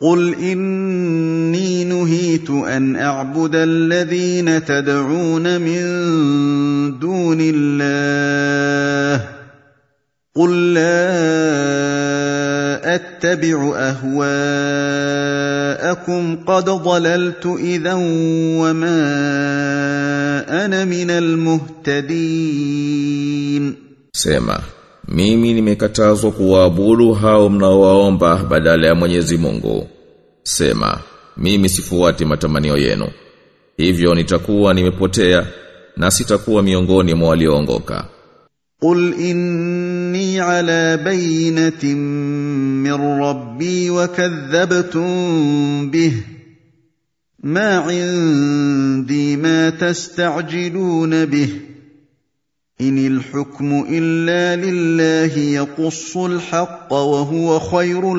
قل إني نهيت أن أعبد الذين تدعون من دون الله قل لا أتبع أهواءكم قد ضللت إذا وما أنا من المهتدين Mimi nimekatazwa kuwaabudu hao mnaowaomba badala ya Mwenyezi Mungu. Sema, mimi sifuati matamanio yenu. Hivyo nitakuwa nimepotea na sitakuwa miongoni mwa walioongoka. Qul inni ala bayinatin min rabbi wa kadhabtum bih ma 'indi ma tastajiluna bih إن الحكم إلا لله يقص الحق وهو خير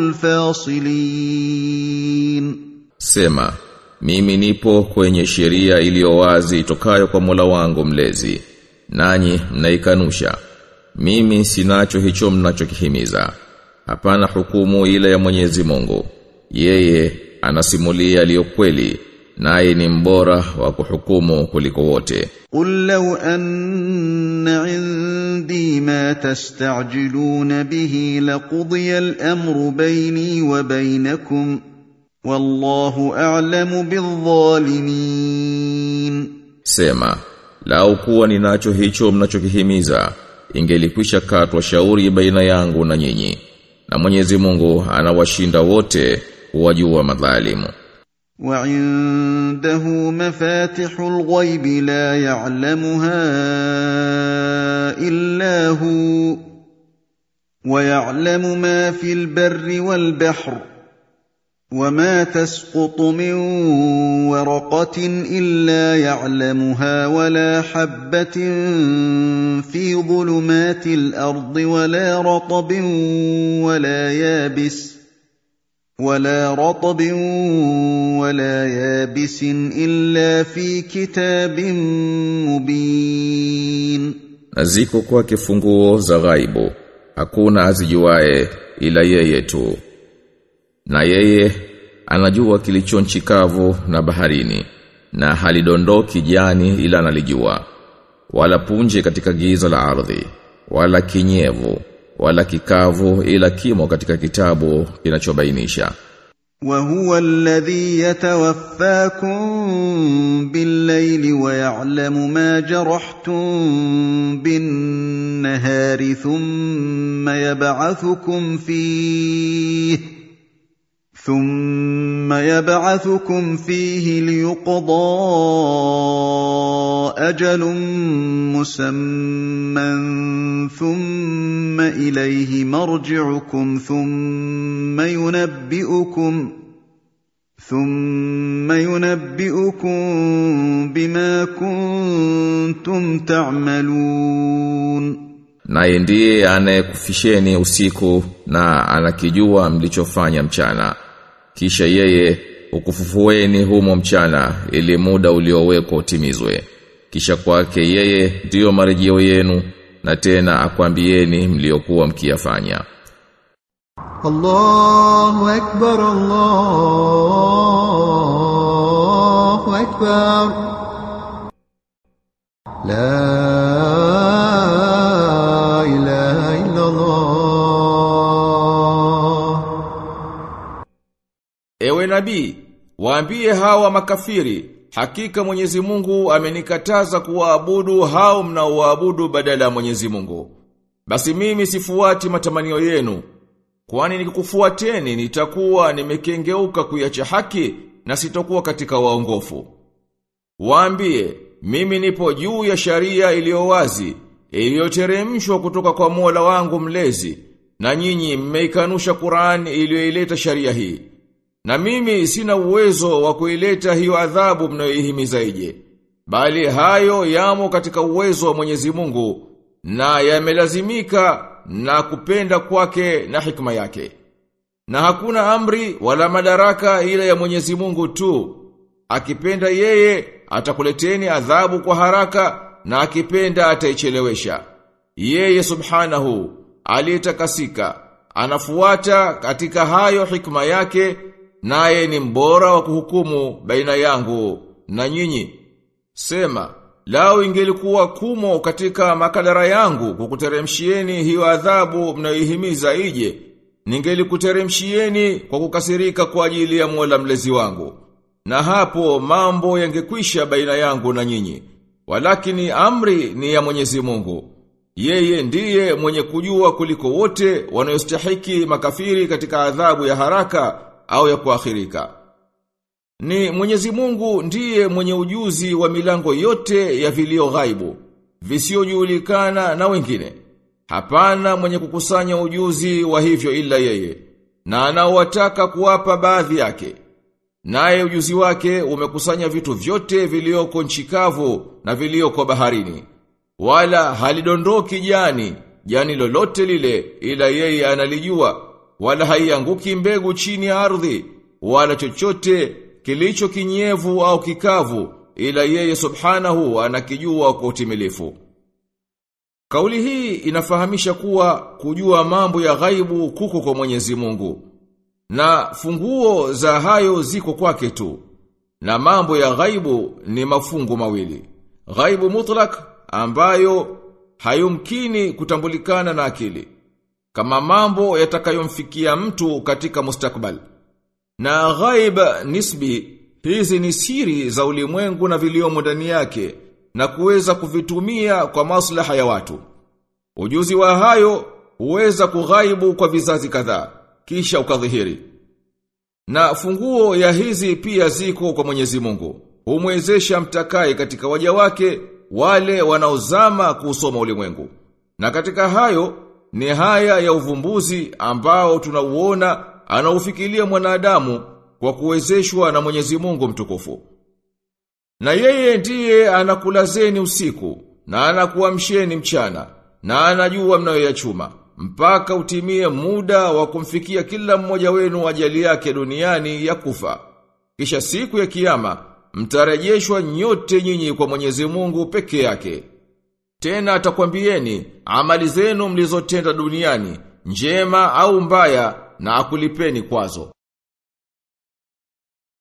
الفاصلين Sema, mimi nipo kwenye sheria iliyo wazi itokayo kwa Mola wangu mlezi. Nanyi mnaikanusha. Mimi sinacho hicho mnachokihimiza. Hapana hukumu ile ya Mwenyezi Mungu. Yeye anasimulia aliyo kweli, naye ni mbora wa kuhukumu kuliko wote. Qul law anna indi ma tastajiluna bihi laqudiya al-amru bayni wa baynakum wallahu a'lamu bil-zalimin sema lau kuwa ninacho hicho mnachokihimiza ingelikwisha katwa shauri baina yangu na nyinyi na Mwenyezi Mungu anawashinda wote wajua madhalimu. وعنده مفاتح الغيب لا يعلمها إلا هو ويعلم ما في البر والبحر وما تسقط من ورقة إلا يعلمها ولا حبة في ظلمات الأرض ولا رطب ولا يابس. ولا رطب ولا يابس إلا في كتاب مبين Na ziko kwake funguo za ghaibu, hakuna azijuae ila yeye tu. Na yeye anajua kilicho nchi kavu na baharini, na halidondoki jani ila analijua. Wala punje katika giza la ardhi, wala kinyevu, wala kikavu ila kimo katika kitabu kinachobainisha. وهو الذي يتوفاكم بالليل ويعلم ما جرحتم بالنهار ثم يبعثكم فيه ثم يبعثكم فيه ليقضى أجل مسمى ثم اليه مرجعكم ثم ينبئكم ثم ينبئكم بما كنتم تعملون Naye ndiye anayekufisheni usiku na anakijua mlichofanya mchana. kisha yeye ukufufueni humo mchana ili muda uliowekwa utimizwe. Kisha kwake yeye ndiyo marejeo yenu na tena akwambieni mliokuwa mkiyafanya. Allahu akbar Allahu akbar. Ewe nabii, waambie hawa makafiri, hakika Mwenyezi Mungu amenikataza kuwaabudu hao mnaoabudu badala ya Mwenyezi Mungu. Basi mimi sifuati matamanio yenu, kwani nikikufuateni nitakuwa nimekengeuka kuiacha haki na sitokuwa katika waongofu. Waambie, mimi nipo juu ya sharia iliyowazi iliyoteremshwa kutoka kwa Mola wangu mlezi, na nyinyi mmeikanusha Qur'an iliyoileta sharia hii. Na mimi sina uwezo wa kuileta hiyo adhabu mnayoihimiza ije. Bali hayo yamo katika uwezo wa Mwenyezi Mungu na yamelazimika na kupenda kwake na hikma yake. Na hakuna amri wala madaraka ila ya Mwenyezi Mungu tu. Akipenda yeye atakuleteni adhabu kwa haraka na akipenda ataichelewesha. Yeye subhanahu aliyetakasika anafuata katika hayo hikma yake naye ni mbora wa kuhukumu baina yangu na nyinyi. Sema, lao ingelikuwa kumo katika makadara yangu kukuteremshieni hiyo adhabu mnayoihimiza ije, ningelikuteremshieni kwa kukasirika kwa ajili ya Mola mlezi wangu. Na hapo mambo yangekwisha baina yangu na nyinyi. Walakini amri ni ya Mwenyezi Mungu. Yeye ndiye mwenye kujua kuliko wote wanayostahiki makafiri katika adhabu ya haraka au ya kuakhirika. Ni Mwenyezi Mungu ndiye mwenye ujuzi wa milango yote ya vilio ghaibu, visiojulikana na wengine. Hapana mwenye kukusanya ujuzi wa hivyo ila yeye, na anaowataka kuwapa baadhi yake. Naye ujuzi wake umekusanya vitu vyote vilioko nchikavu na vilioko baharini. Wala halidondoki jani, jani lolote lile ila yeye analijua, wala haianguki mbegu chini ya ardhi, wala chochote kilicho kinyevu au kikavu ila yeye subhanahu anakijua kwa utimilifu. Kauli hii inafahamisha kuwa kujua mambo ya ghaibu kuko kwa Mwenyezi Mungu. Na funguo za hayo ziko kwake tu. Na mambo ya ghaibu ni mafungu mawili. Ghaibu mutlak ambayo hayumkini kutambulikana na akili. Kama mambo yatakayomfikia mtu katika mustakbal. Na ghaib nisbi hizi ni siri za ulimwengu na viliomo ndani yake na kuweza kuvitumia kwa maslaha ya watu. Ujuzi wa hayo huweza kughaibu kwa vizazi kadhaa kisha ukadhihiri. Na funguo ya hizi pia ziko kwa Mwenyezi Mungu. Humwezesha mtakai katika waja wake wale wanaozama kusoma ulimwengu. Na katika hayo ni haya ya uvumbuzi ambao tunauona anaufikilia mwanadamu kwa kuwezeshwa na Mwenyezi Mungu mtukufu. Na yeye ndiye anakulazeni usiku na anakuamsheni mchana na anajua mnayoyachuma mpaka utimie muda wa kumfikia kila mmoja wenu ajali yake duniani ya kufa. Kisha siku ya kiyama mtarejeshwa nyote nyinyi kwa Mwenyezi Mungu peke yake. Tena atakwambieni amali zenu mlizotenda duniani njema au mbaya na akulipeni kwazo.